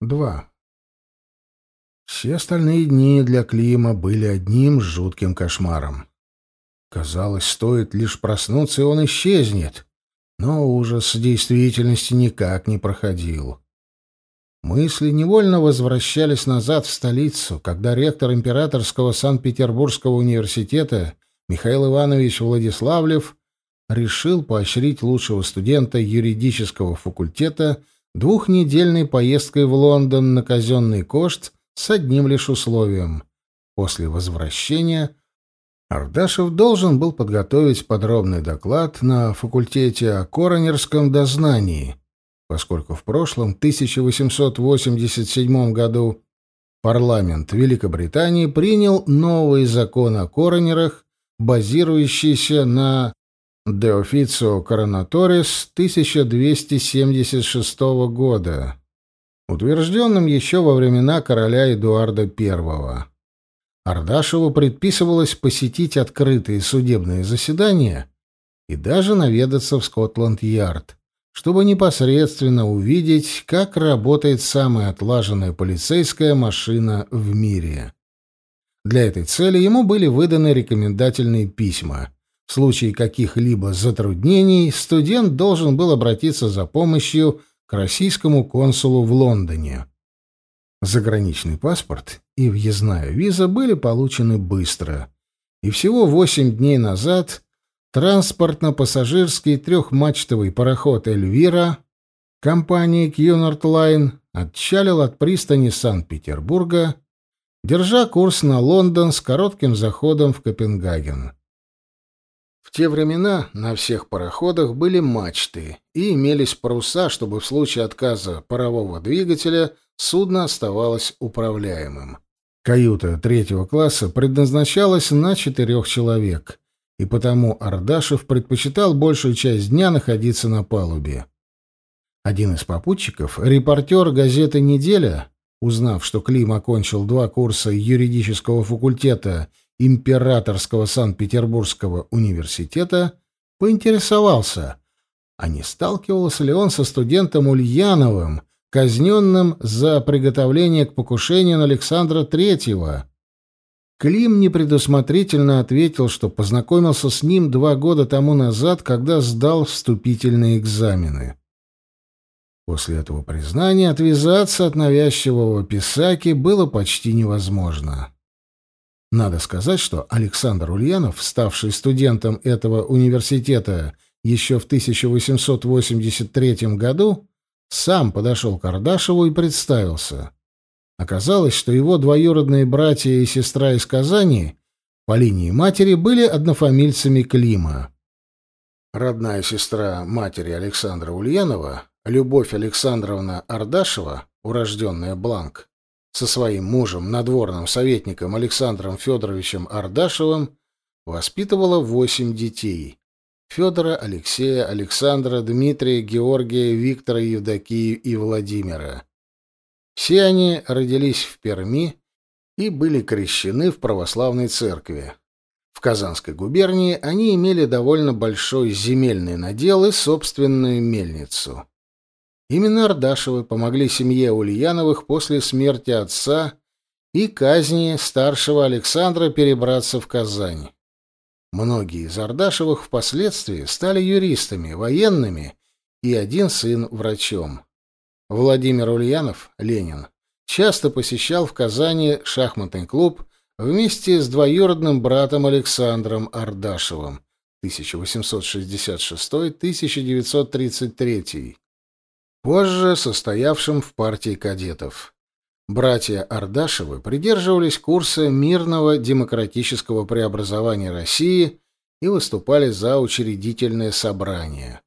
2. Все остальные дни для Клима были одним жутким кошмаром. Казалось, стоит лишь проснуться, и он исчезнет. Но ужас действительности никак не проходил. Мысли невольно возвращались назад в столицу, когда ректор Императорского Санкт-Петербургского университета Михаил Иванович Владиславлев решил поощрить лучшего студента юридического факультета двухнедельной поездкой в Лондон на казенный кошт с одним лишь условием. После возвращения Ардашев должен был подготовить подробный доклад на факультете о коронерском дознании, поскольку в прошлом 1887 году парламент Великобритании принял новый закон о коронерах, базирующийся на De Officio Coronaторис 1276 года, утвержденным еще во времена короля Эдуарда I. Ардашеву предписывалось посетить открытые судебные заседания и даже наведаться в Скотланд-Ярд, чтобы непосредственно увидеть, как работает самая отлаженная полицейская машина в мире. Для этой цели ему были выданы рекомендательные письма — в случае каких-либо затруднений студент должен был обратиться за помощью к российскому консулу в Лондоне. Заграничный паспорт и въездная виза были получены быстро, и всего восемь дней назад транспортно-пассажирский трехмачтовый пароход «Эльвира» компании «Кьюнард Лайн» отчалил от пристани Санкт-Петербурга, держа курс на Лондон с коротким заходом в Копенгаген. В те времена на всех пароходах были мачты и имелись паруса, чтобы в случае отказа парового двигателя судно оставалось управляемым. Каюта третьего класса предназначалась на четырех человек, и потому Ардашев предпочитал большую часть дня находиться на палубе. Один из попутчиков, репортер газеты «Неделя», узнав, что Клим окончил два курса юридического факультета Императорского Санкт-Петербургского университета, поинтересовался, а не сталкивался ли он со студентом Ульяновым, казненным за приготовление к покушению на Александра Третьего. Клим непредусмотрительно ответил, что познакомился с ним два года тому назад, когда сдал вступительные экзамены. После этого признания отвязаться от навязчивого писаки было почти невозможно. Надо сказать, что Александр Ульянов, ставший студентом этого университета еще в 1883 году, сам подошел к Ардашеву и представился. Оказалось, что его двоюродные братья и сестра из Казани по линии матери были однофамильцами Клима. Родная сестра матери Александра Ульянова, Любовь Александровна Ардашева, урожденная Бланк, со своим мужем, надворным советником Александром Федоровичем Ардашевым, воспитывала восемь детей. Федора, Алексея, Александра, Дмитрия, Георгия, Виктора, Евдокию и Владимира. Все они родились в Перми и были крещены в православной церкви. В Казанской губернии они имели довольно большой земельный надел и собственную мельницу. Именно Ардашевы помогли семье Ульяновых после смерти отца и казни старшего Александра перебраться в Казань. Многие из Ардашевых впоследствии стали юристами, военными и один сын врачом. Владимир Ульянов, Ленин, часто посещал в Казани шахматный клуб вместе с двоюродным братом Александром Ардашевым 1866-1933 позже состоявшим в партии кадетов. Братья Ардашевы придерживались курса мирного демократического преобразования России и выступали за учредительное собрание.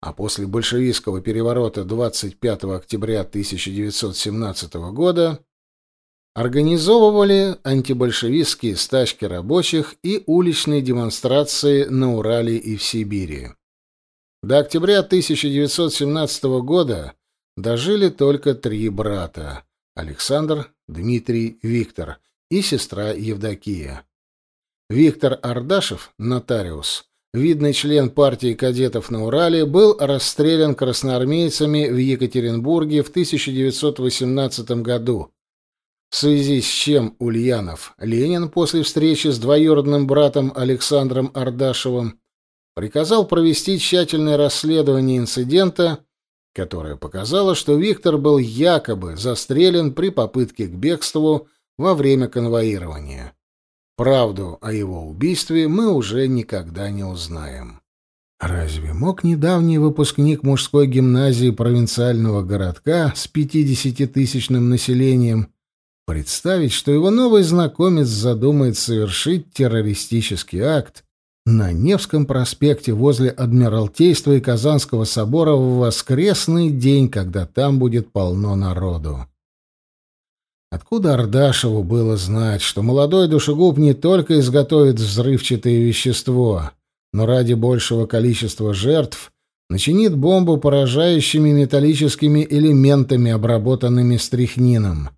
А после большевистского переворота 25 октября 1917 года организовывали антибольшевистские стачки рабочих и уличные демонстрации на Урале и в Сибири. До октября 1917 года дожили только три брата — Александр, Дмитрий, Виктор и сестра Евдокия. Виктор Ардашев, нотариус, видный член партии кадетов на Урале, был расстрелян красноармейцами в Екатеринбурге в 1918 году, в связи с чем Ульянов Ленин после встречи с двоюродным братом Александром Ардашевым приказал провести тщательное расследование инцидента, которое показало, что Виктор был якобы застрелен при попытке к бегству во время конвоирования. Правду о его убийстве мы уже никогда не узнаем. Разве мог недавний выпускник мужской гимназии провинциального городка с 50-тысячным населением представить, что его новый знакомец задумает совершить террористический акт на Невском проспекте возле Адмиралтейства и Казанского собора в воскресный день, когда там будет полно народу? Откуда Ардашеву было знать, что молодой душегуб не только изготовит взрывчатое вещество, но ради большего количества жертв начинит бомбу поражающими металлическими элементами, обработанными стрихнином?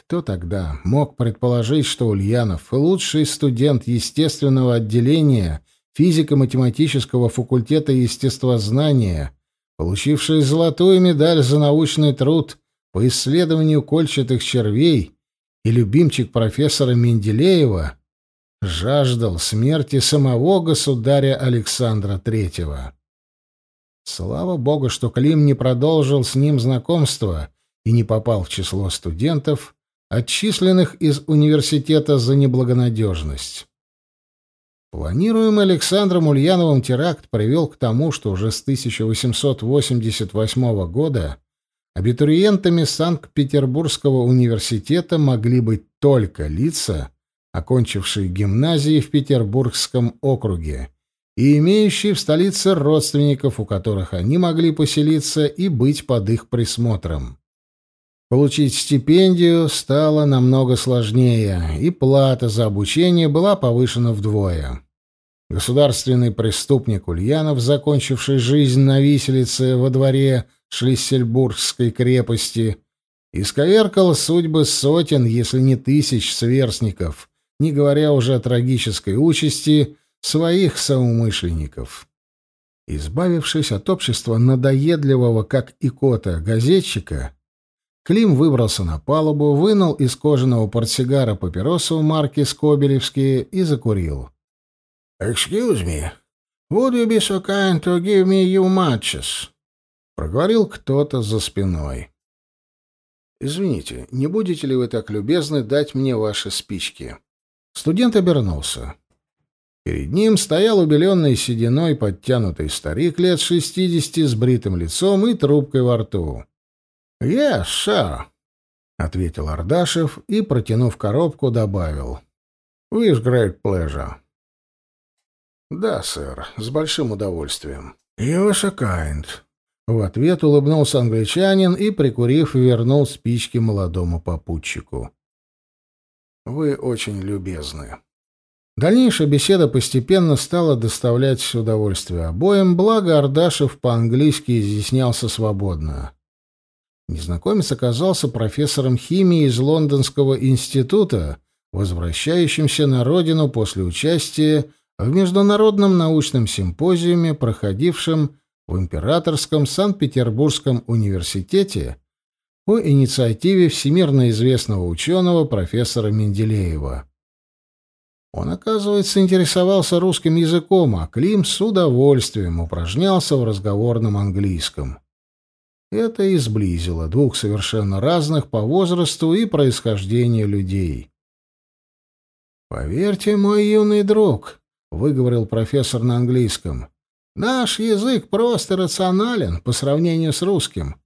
Кто тогда мог предположить, что Ульянов, лучший студент естественного отделения физико-математического факультета естествознания, получивший золотую медаль за научный труд по исследованию кольчатых червей и любимчик профессора Менделеева, жаждал смерти самого государя Александра Третьего. Слава богу, что Клим не продолжил с ним знакомство и не попал в число студентов, отчисленных из университета за неблагонадежность. Планируемый Александром Ульяновым теракт привел к тому, что уже с 1888 года Абитуриентами Санкт-Петербургского университета могли быть только лица, окончившие гимназии в Петербургском округе и имеющие в столице родственников, у которых они могли поселиться и быть под их присмотром. Получить стипендию стало намного сложнее, и плата за обучение была повышена вдвое. Государственный преступник Ульянов, закончивший жизнь на виселице во дворе Шлиссельбургской крепости, исковеркал судьбы сотен, если не тысяч сверстников, не говоря уже о трагической участи своих соумышленников. Избавившись от общества надоедливого, как икота, газетчика, Клим выбрался на палубу, вынул из кожаного портсигара папиросу марки «Скобелевские» и закурил. «Excuse me, would you be so kind to give me your matches?» Проговорил кто-то за спиной. «Извините, не будете ли вы так любезны дать мне ваши спички?» Студент обернулся. Перед ним стоял убеленный сединой подтянутый старик лет шестидесяти с бритым лицом и трубкой во рту. «Yes, sir», — ответил Ардашев и, протянув коробку, добавил. «With great pleasure». «Да, сэр, с большим удовольствием». «You are so kind», в ответ улыбнулся англичанин и, прикурив, вернул спички молодому попутчику. «Вы очень любезны». Дальнейшая беседа постепенно стала доставлять удовольствие обоим, благо Ардашев по-английски изъяснялся свободно. Незнакомец оказался профессором химии из Лондонского института, возвращающимся на родину после участия в международном научном симпозиуме, проходившем в Императорском Санкт-Петербургском университете по инициативе всемирно известного ученого профессора Менделеева. Он, оказывается, интересовался русским языком, а Клим с удовольствием упражнялся в разговорном английском. Это и сблизило двух совершенно разных по возрасту и происхождению людей. «Поверьте, мой юный друг», — выговорил профессор на английском, Наш язык просто рационален по сравнению с русским.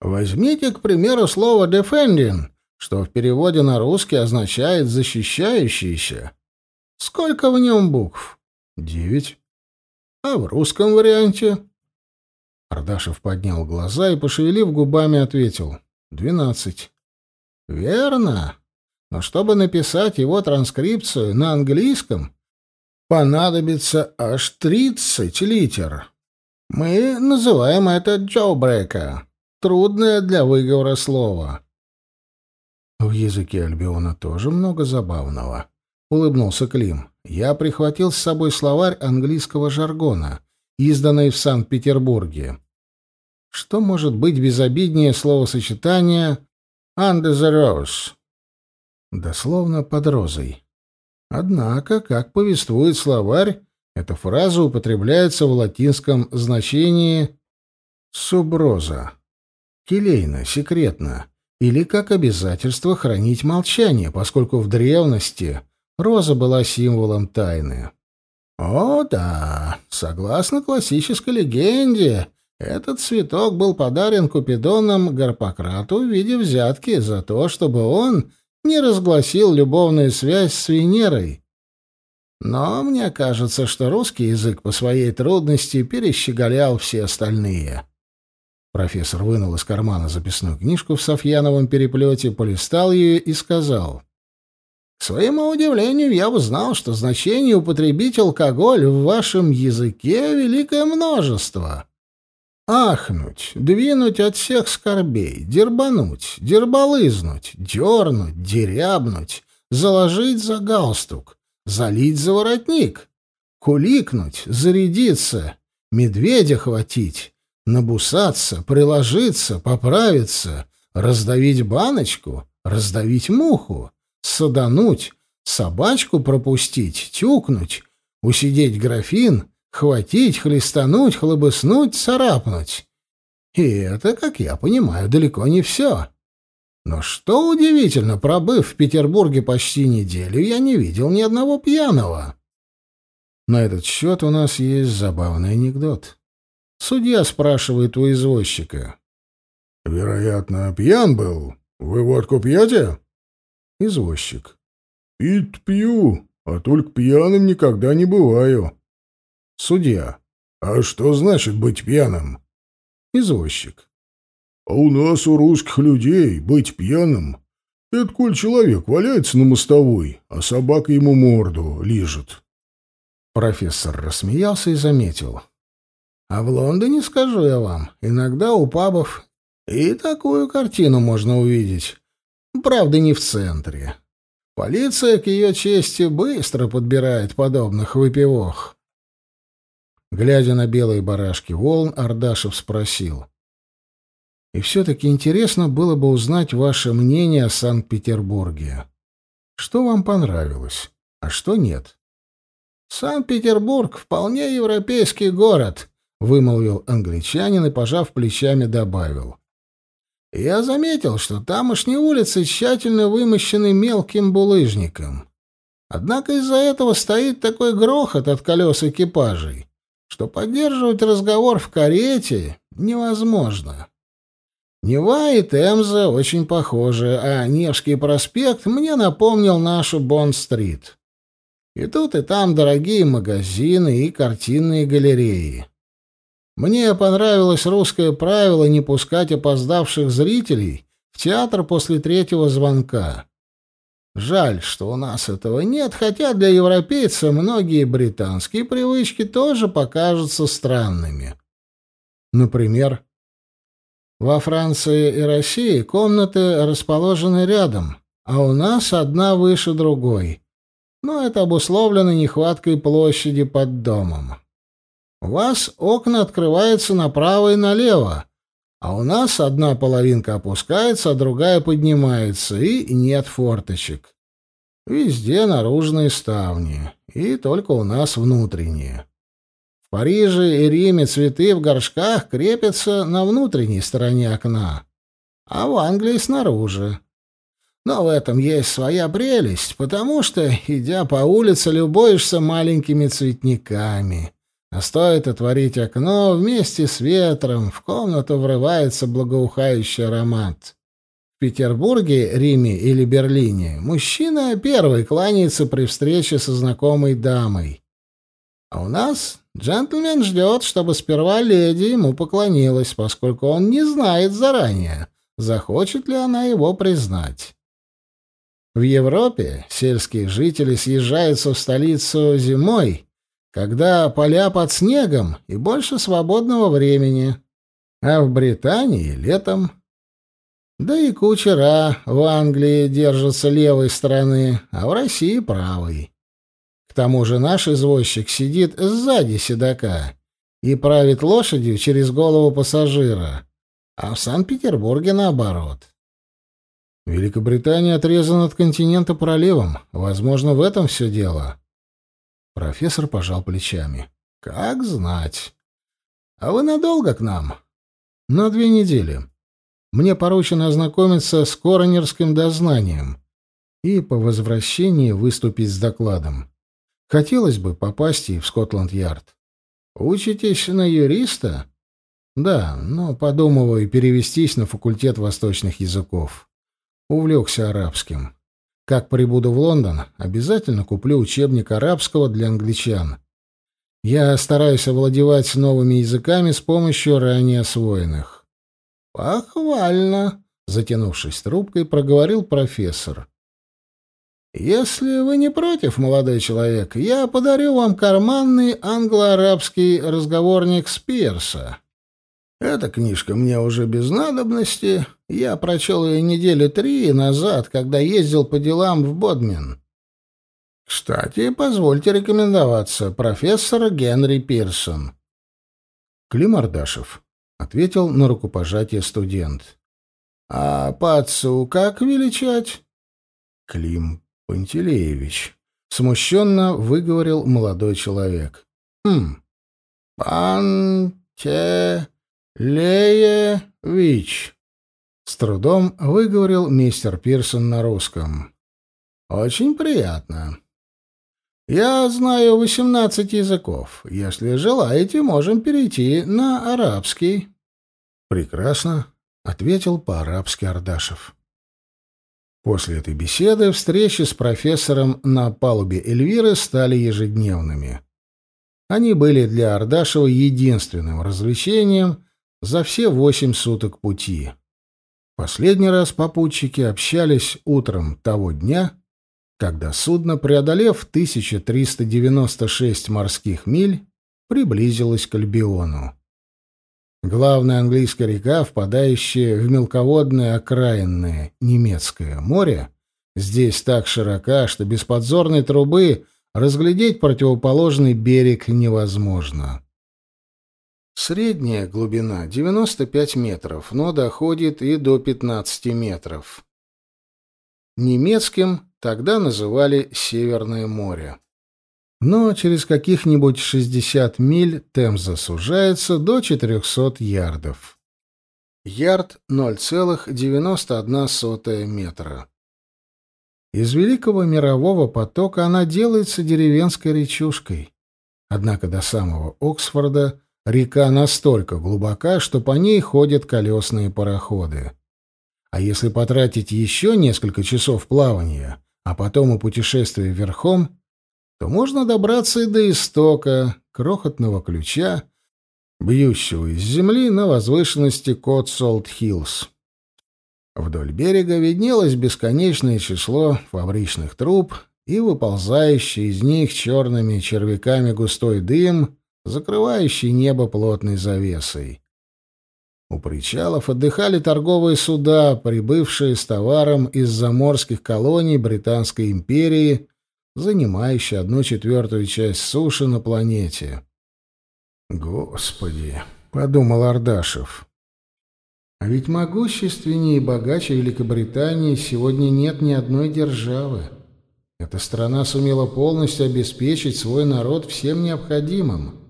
Возьмите, к примеру, слово «defending», что в переводе на русский означает «защищающийся». Сколько в нем букв? Девять. А в русском варианте? Ардашев поднял глаза и, пошевелив губами, ответил. Двенадцать. Верно. Но чтобы написать его транскрипцию на английском, понадобится аж 30 литер. Мы называем это джоубрека. Трудное для выговора слово. В языке Альбиона тоже много забавного. — улыбнулся Клим. «Я прихватил с собой словарь английского жаргона, изданный в Санкт-Петербурге. Что может быть безобиднее словосочетания «under the rose»?» Дословно «под розой». Однако, как повествует словарь, эта фраза употребляется в латинском значении «суброза» — келейно, секретно, или как обязательство хранить молчание, поскольку в древности роза была символом тайны. О да, согласно классической легенде, этот цветок был подарен Купидоном Гарпократу в виде взятки за то, чтобы он не разгласил любовную связь с Венерой. Но мне кажется, что русский язык по своей трудности перещеголял все остальные. Профессор вынул из кармана записную книжку в Софьяновом переплете, полистал ее и сказал. «К своему удивлению, я узнал, что значение употребить алкоголь в вашем языке великое множество. Ахнуть, двинуть от всех скорбей, дербануть, дербалызнуть, дернуть, дерябнуть, заложить за галстук, залить за воротник, куликнуть, зарядиться, медведя хватить, набусаться, приложиться, поправиться, раздавить баночку, раздавить муху, садануть, собачку пропустить, тюкнуть, усидеть графин — Хватить, хлестануть, хлобыснуть, царапнуть. И это, как я понимаю, далеко не все. Но что удивительно, пробыв в Петербурге почти неделю, я не видел ни одного пьяного. На этот счет у нас есть забавный анекдот. Судья спрашивает у извозчика. «Вероятно, пьян был. Вы водку пьете?» Извозчик. «Пить пью, а только пьяным никогда не бываю». Судья. А что значит быть пьяным? Извозчик. А у нас, у русских людей, быть пьяным — это коль человек валяется на мостовой, а собака ему морду лижет. Профессор рассмеялся и заметил. А в Лондоне, скажу я вам, иногда у пабов и такую картину можно увидеть. Правда, не в центре. Полиция, к ее чести, быстро подбирает подобных выпивох. Глядя на белые барашки волн, Ардашев спросил. «И все-таки интересно было бы узнать ваше мнение о Санкт-Петербурге. Что вам понравилось, а что нет?» «Санкт-Петербург — вполне европейский город», — вымолвил англичанин и, пожав плечами, добавил. «Я заметил, что тамошние улицы тщательно вымощены мелким булыжником. Однако из-за этого стоит такой грохот от колес экипажей, что поддерживать разговор в карете невозможно. Нева и Темза очень похожи, а Невский проспект мне напомнил нашу Бонд-стрит. И тут и там дорогие магазины и картинные галереи. Мне понравилось русское правило не пускать опоздавших зрителей в театр после третьего звонка. Жаль, что у нас этого нет, хотя для европейца многие британские привычки тоже покажутся странными. Например, во Франции и России комнаты расположены рядом, а у нас одна выше другой. Но это обусловлено нехваткой площади под домом. У вас окна открываются направо и налево, а у нас одна половинка опускается, а другая поднимается, и нет форточек. Везде наружные ставни, и только у нас внутренние. В Париже и Риме цветы в горшках крепятся на внутренней стороне окна, а в Англии снаружи. Но в этом есть своя прелесть, потому что, идя по улице, любуешься маленькими цветниками — а стоит отворить окно, вместе с ветром в комнату врывается благоухающий аромат. В Петербурге, Риме или Берлине мужчина первый кланяется при встрече со знакомой дамой. А у нас джентльмен ждет, чтобы сперва леди ему поклонилась, поскольку он не знает заранее, захочет ли она его признать. В Европе сельские жители съезжаются в столицу зимой когда поля под снегом и больше свободного времени, а в Британии — летом. Да и кучера в Англии держатся левой стороны, а в России — правой. К тому же наш извозчик сидит сзади седока и правит лошадью через голову пассажира, а в Санкт-Петербурге наоборот. Великобритания отрезана от континента проливом. Возможно, в этом все дело. Профессор пожал плечами. Как знать. А вы надолго к нам? На две недели. Мне поручено ознакомиться с коронерским дознанием и по возвращении выступить с докладом. Хотелось бы попасть и в Скотланд-Ярд. Учитесь на юриста? Да, но подумываю перевестись на факультет восточных языков. Увлекся арабским. Как прибуду в Лондон, обязательно куплю учебник арабского для англичан. Я стараюсь овладевать новыми языками с помощью ранее освоенных. Похвально, затянувшись трубкой, проговорил профессор. Если вы не против, молодой человек, я подарю вам карманный англо-арабский разговорник Спирса. Эта книжка мне уже без надобности. Я прочел ее недели три назад, когда ездил по делам в Бодмин. Кстати, позвольте рекомендоваться. Профессор Генри Пирсон. Клим Ардашев, — ответил на рукопожатие студент. — А по отцу как величать? — Клим Пантелеевич. Смущенно выговорил молодой человек. — Хм. Панте... «Леевич», — с трудом выговорил мистер Пирсон на русском. «Очень приятно. Я знаю восемнадцать языков. Если желаете, можем перейти на арабский». «Прекрасно», — ответил по-арабски Ардашев. После этой беседы встречи с профессором на палубе Эльвиры стали ежедневными. Они были для Ардашева единственным развлечением — за все восемь суток пути. Последний раз попутчики общались утром того дня, когда судно, преодолев 1396 морских миль, приблизилось к Альбиону. Главная английская река, впадающая в мелководное окраинное немецкое море, здесь так широка, что без подзорной трубы разглядеть противоположный берег невозможно. Средняя глубина 95 метров, но доходит и до 15 метров. Немецким тогда называли Северное море. Но через каких-нибудь 60 миль Темза сужается до 400 ярдов. Ярд 0,91 метра. Из великого мирового потока она делается деревенской речушкой. Однако до самого Оксфорда – Река настолько глубока, что по ней ходят колесные пароходы. А если потратить еще несколько часов плавания, а потом и путешествия верхом, то можно добраться и до истока, крохотного ключа, бьющего из земли на возвышенности Котсолт-Хиллз. Вдоль берега виднелось бесконечное число фабричных труб и выползающий из них черными червяками густой дым закрывающий небо плотной завесой. У причалов отдыхали торговые суда, прибывшие с товаром из заморских колоний Британской империи, занимающие одну четвертую часть суши на планете. «Господи!» — подумал Ардашев. «А ведь могущественнее и богаче Великобритании сегодня нет ни одной державы. Эта страна сумела полностью обеспечить свой народ всем необходимым».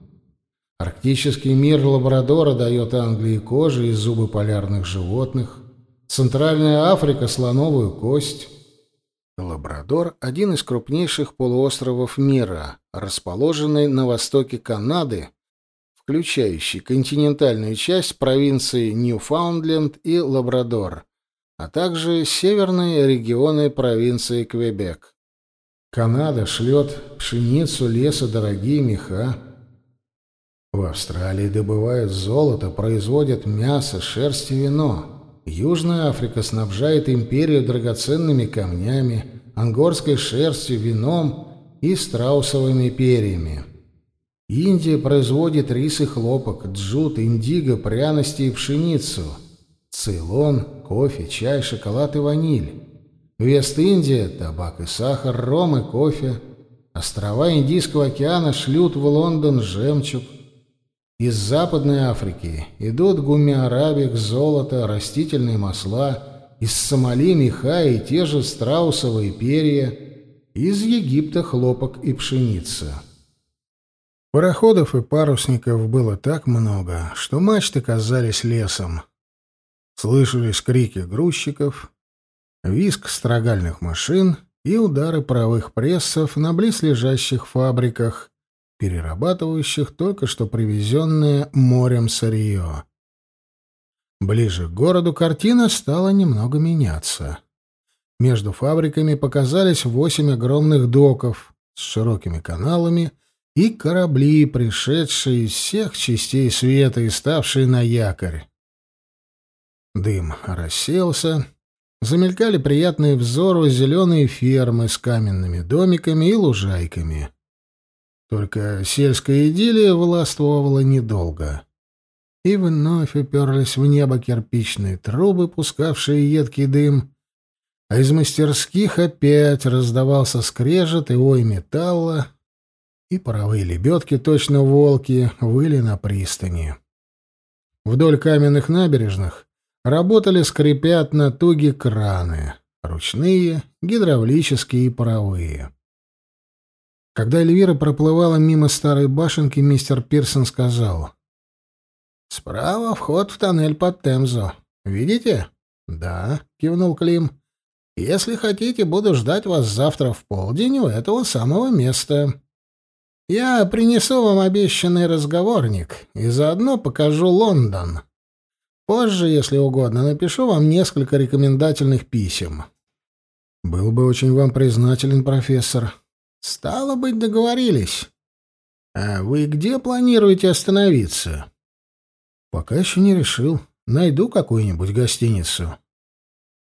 Арктический мир Лабрадора дает Англии кожи и зубы полярных животных. Центральная Африка — слоновую кость. Лабрадор — один из крупнейших полуостровов мира, расположенный на востоке Канады, включающий континентальную часть провинции Ньюфаундленд и Лабрадор, а также северные регионы провинции Квебек. Канада шлет пшеницу, леса, дорогие меха. В Австралии добывают золото, производят мясо, шерсть и вино. Южная Африка снабжает империю драгоценными камнями, ангорской шерстью, вином и страусовыми перьями. Индия производит рис и хлопок, джут, индиго, пряности и пшеницу. Цейлон, кофе, чай, шоколад и ваниль. Вест-Индия — табак и сахар, ром и кофе. Острова Индийского океана шлют в Лондон жемчуг. Из Западной Африки идут гумиарабик, золото, растительные масла, из Сомали меха и те же страусовые перья, из Египта хлопок и пшеница. Пароходов и парусников было так много, что мачты казались лесом. Слышались крики грузчиков, визг строгальных машин и удары паровых прессов на близлежащих фабриках, перерабатывающих только что привезенное морем сырье. Ближе к городу картина стала немного меняться. Между фабриками показались восемь огромных доков с широкими каналами и корабли, пришедшие из всех частей света и ставшие на якорь. Дым рассеялся, замелькали приятные взору зеленые фермы с каменными домиками и лужайками. Только сельская идиллия властвовала недолго. И вновь уперлись в небо кирпичные трубы, пускавшие едкий дым, а из мастерских опять раздавался скрежет и ой металла, и паровые лебедки, точно волки, выли на пристани. Вдоль каменных набережных работали, скрипят на туге краны, ручные, гидравлические и паровые. Когда Эльвира проплывала мимо старой башенки, мистер Пирсон сказал. «Справа вход в тоннель под Темзо. Видите?» «Да», — кивнул Клим. «Если хотите, буду ждать вас завтра в полдень у этого самого места. Я принесу вам обещанный разговорник и заодно покажу Лондон. Позже, если угодно, напишу вам несколько рекомендательных писем». «Был бы очень вам признателен, профессор», Стало быть, договорились. А вы где планируете остановиться? Пока еще не решил. Найду какую-нибудь гостиницу.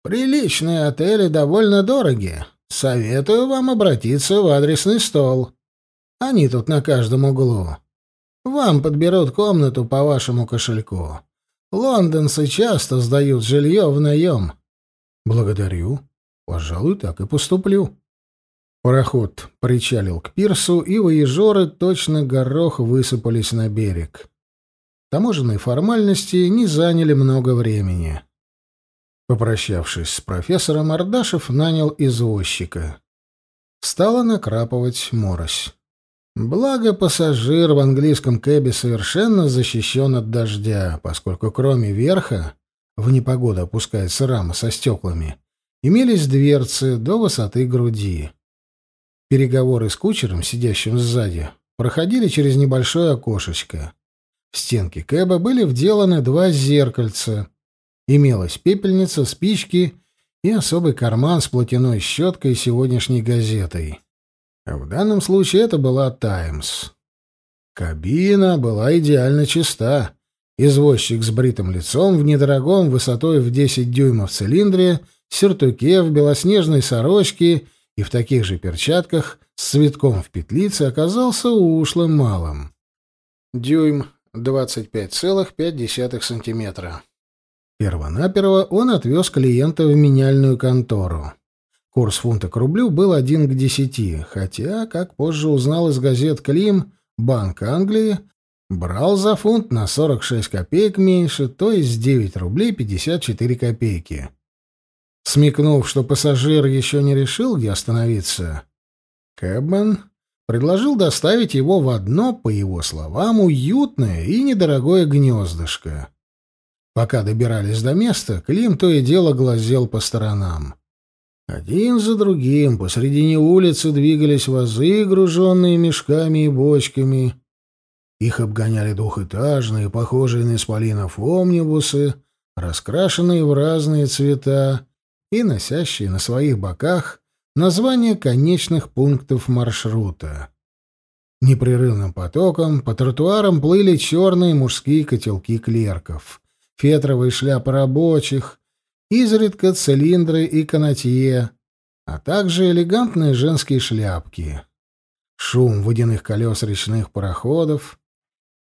Приличные отели довольно дорогие. Советую вам обратиться в адресный стол. Они тут на каждом углу. Вам подберут комнату по вашему кошельку. Лондонцы часто сдают жилье в наем. Благодарю. Пожалуй, так и поступлю. Пароход причалил к пирсу, и воежоры точно горох высыпались на берег. Таможенные формальности не заняли много времени. Попрощавшись с профессором, Ардашев нанял извозчика. Стала накрапывать морось. Благо, пассажир в английском кэбе совершенно защищен от дождя, поскольку кроме верха, в непогоду опускается рама со стеклами, имелись дверцы до высоты груди. Переговоры с кучером, сидящим сзади, проходили через небольшое окошечко. В стенке кэба были вделаны два зеркальца. Имелась пепельница, спички и особый карман с платяной щеткой и сегодняшней газетой. А в данном случае это была «Таймс». Кабина была идеально чиста. Извозчик с бритым лицом в недорогом, высотой в 10 дюймов цилиндре, сюртуке, в белоснежной сорочке и в таких же перчатках с цветком в петлице оказался ушлым малым. Дюйм 25,5 сантиметра. Первонаперво он отвез клиента в меняльную контору. Курс фунта к рублю был один к десяти, хотя, как позже узнал из газет «Клим», Банк Англии брал за фунт на 46 копеек меньше, то есть 9 рублей 54 копейки. Смекнув, что пассажир еще не решил, где остановиться, Кэбман предложил доставить его в одно, по его словам, уютное и недорогое гнездышко. Пока добирались до места, Клим то и дело глазел по сторонам. Один за другим посредине улицы двигались вазы, груженные мешками и бочками. Их обгоняли двухэтажные, похожие на исполинов омнибусы, раскрашенные в разные цвета, и носящие на своих боках названия конечных пунктов маршрута. Непрерывным потоком по тротуарам плыли черные мужские котелки клерков, фетровые шляпы рабочих, изредка цилиндры и канатье, а также элегантные женские шляпки. Шум водяных колес речных пароходов,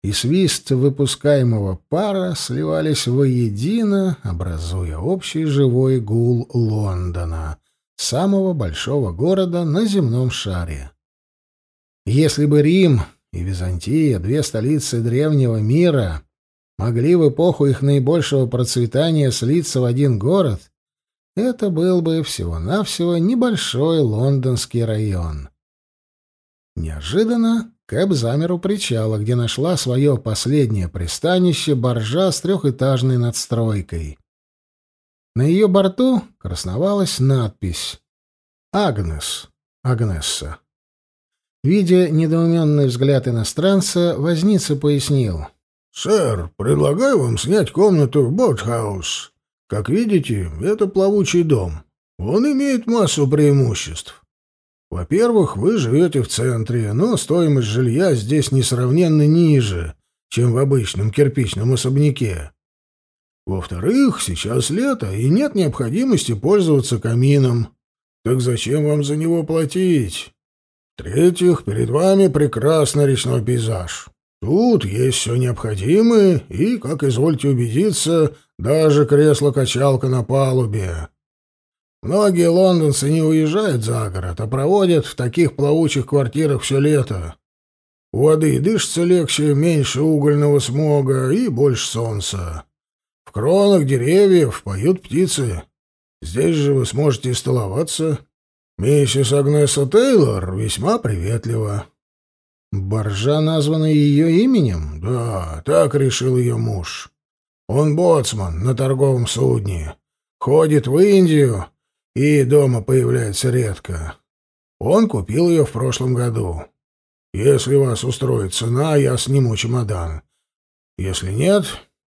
и свист выпускаемого пара сливались воедино, образуя общий живой гул Лондона, самого большого города на земном шаре. Если бы Рим и Византия, две столицы древнего мира, могли в эпоху их наибольшего процветания слиться в один город, это был бы всего-навсего небольшой лондонский район. Неожиданно Кэб замер у причала, где нашла свое последнее пристанище баржа с трехэтажной надстройкой. На ее борту красновалась надпись «Агнес», «Агнесса». Видя недоуменный взгляд иностранца, возница пояснил. «Сэр, предлагаю вам снять комнату в Ботхаус. Как видите, это плавучий дом. Он имеет массу преимуществ. Во-первых, вы живете в центре, но стоимость жилья здесь несравненно ниже, чем в обычном кирпичном особняке. Во-вторых, сейчас лето, и нет необходимости пользоваться камином. Так зачем вам за него платить? В-третьих, перед вами прекрасный речной пейзаж. Тут есть все необходимое, и, как извольте убедиться, даже кресло-качалка на палубе. Многие лондонцы не уезжают за город, а проводят в таких плавучих квартирах все лето. У воды дышится легче, меньше угольного смога и больше солнца. В кронах деревьев поют птицы. Здесь же вы сможете столоваться. Миссис Агнеса Тейлор весьма приветлива. Боржа названа ее именем? Да, так решил ее муж. Он боцман на торговом судне. Ходит в Индию и дома появляется редко. Он купил ее в прошлом году. Если вас устроит цена, я сниму чемодан. Если нет,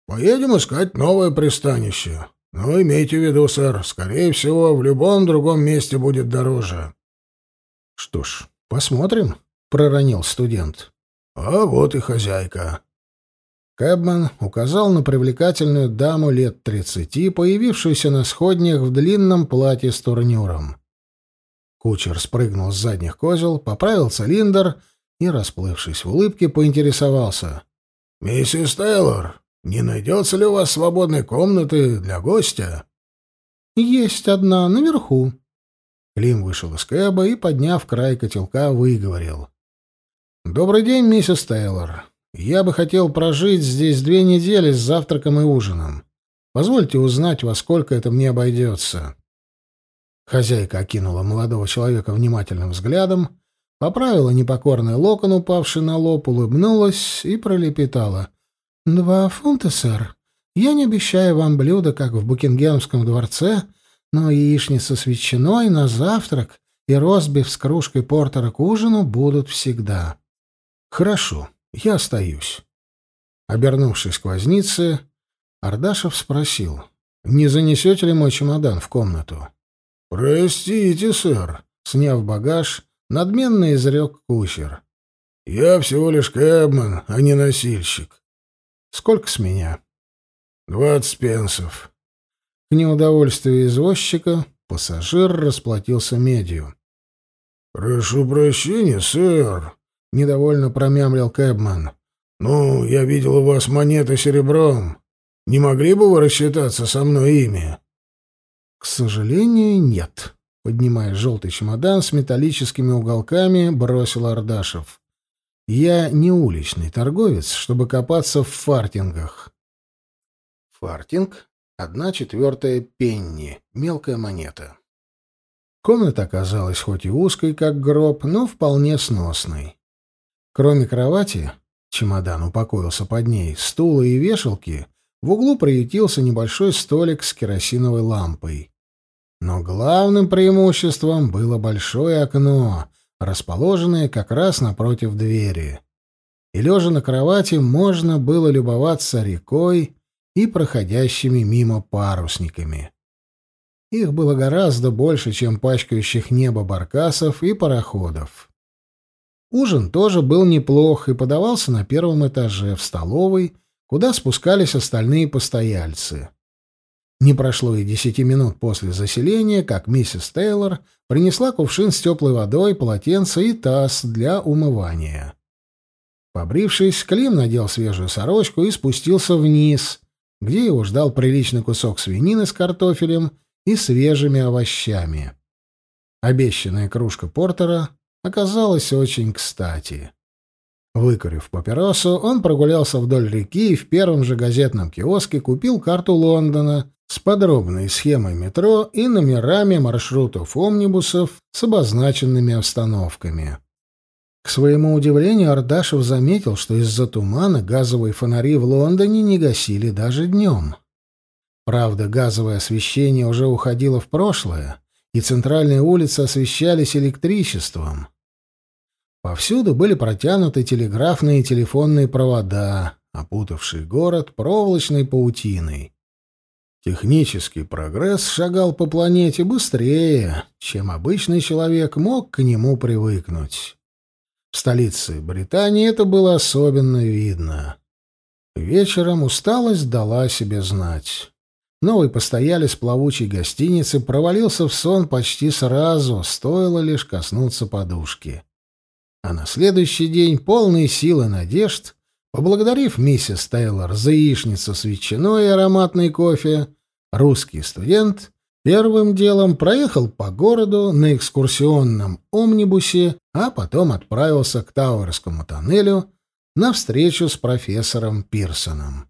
поедем искать новое пристанище. Но имейте в виду, сэр, скорее всего, в любом другом месте будет дороже. Что ж, посмотрим, проронил студент. А вот и хозяйка. Кэбман указал на привлекательную даму лет тридцати, появившуюся на сходнях в длинном платье с турнюром. Кучер спрыгнул с задних козел, поправил цилиндр и, расплывшись в улыбке, поинтересовался. «Миссис Тейлор, не найдется ли у вас свободной комнаты для гостя?» «Есть одна, наверху». Клим вышел из кэба и, подняв край котелка, выговорил. «Добрый день, миссис Тейлор. Я бы хотел прожить здесь две недели с завтраком и ужином. Позвольте узнать, во сколько это мне обойдется». Хозяйка окинула молодого человека внимательным взглядом, поправила непокорный локон, упавший на лоб, улыбнулась и пролепетала. «Два фунта, сэр. Я не обещаю вам блюда, как в Букингемском дворце, но яичница с ветчиной на завтрак и ростбиф с кружкой портера к ужину будут всегда». «Хорошо», я остаюсь. Обернувшись к вознице, Ардашев спросил, не занесете ли мой чемодан в комнату? «Простите, сэр», — сняв багаж, надменно изрек кучер. «Я всего лишь кэбман, а не носильщик». «Сколько с меня?» «Двадцать пенсов». К неудовольствию извозчика пассажир расплатился медью. «Прошу прощения, сэр», недовольно промямлил Кэбман. «Ну, я видел у вас монеты серебром. Не могли бы вы рассчитаться со мной ими?» «К сожалению, нет», — поднимая желтый чемодан с металлическими уголками, бросил Ардашев. «Я не уличный торговец, чтобы копаться в фартингах». Фартинг — одна четвертая пенни, мелкая монета. Комната оказалась хоть и узкой, как гроб, но вполне сносной. Кроме кровати, чемодан упокоился под ней, стула и вешалки, в углу приютился небольшой столик с керосиновой лампой. Но главным преимуществом было большое окно, расположенное как раз напротив двери. И, лежа на кровати, можно было любоваться рекой и проходящими мимо парусниками. Их было гораздо больше, чем пачкающих небо баркасов и пароходов. Ужин тоже был неплох и подавался на первом этаже, в столовой, куда спускались остальные постояльцы. Не прошло и десяти минут после заселения, как миссис Тейлор принесла кувшин с теплой водой, полотенце и таз для умывания. Побрившись, Клим надел свежую сорочку и спустился вниз, где его ждал приличный кусок свинины с картофелем и свежими овощами. Обещанная кружка портера оказалась очень кстати. Выкурив папиросу, он прогулялся вдоль реки и в первом же газетном киоске купил карту Лондона с подробной схемой метро и номерами маршрутов омнибусов с обозначенными остановками. К своему удивлению, Ардашев заметил, что из-за тумана газовые фонари в Лондоне не гасили даже днем. Правда, газовое освещение уже уходило в прошлое, и центральные улицы освещались электричеством. Повсюду были протянуты телеграфные и телефонные провода, опутавшие город проволочной паутиной. Технический прогресс шагал по планете быстрее, чем обычный человек мог к нему привыкнуть. В столице Британии это было особенно видно. Вечером усталость дала себе знать. Новый постоялец плавучей гостиницы провалился в сон почти сразу, стоило лишь коснуться подушки. А на следующий день, полный сил и надежд, поблагодарив миссис Тейлор за яичницу с ветчиной и ароматный кофе, русский студент Первым делом проехал по городу на экскурсионном омнибусе, а потом отправился к Тауэрскому тоннелю на встречу с профессором Пирсоном.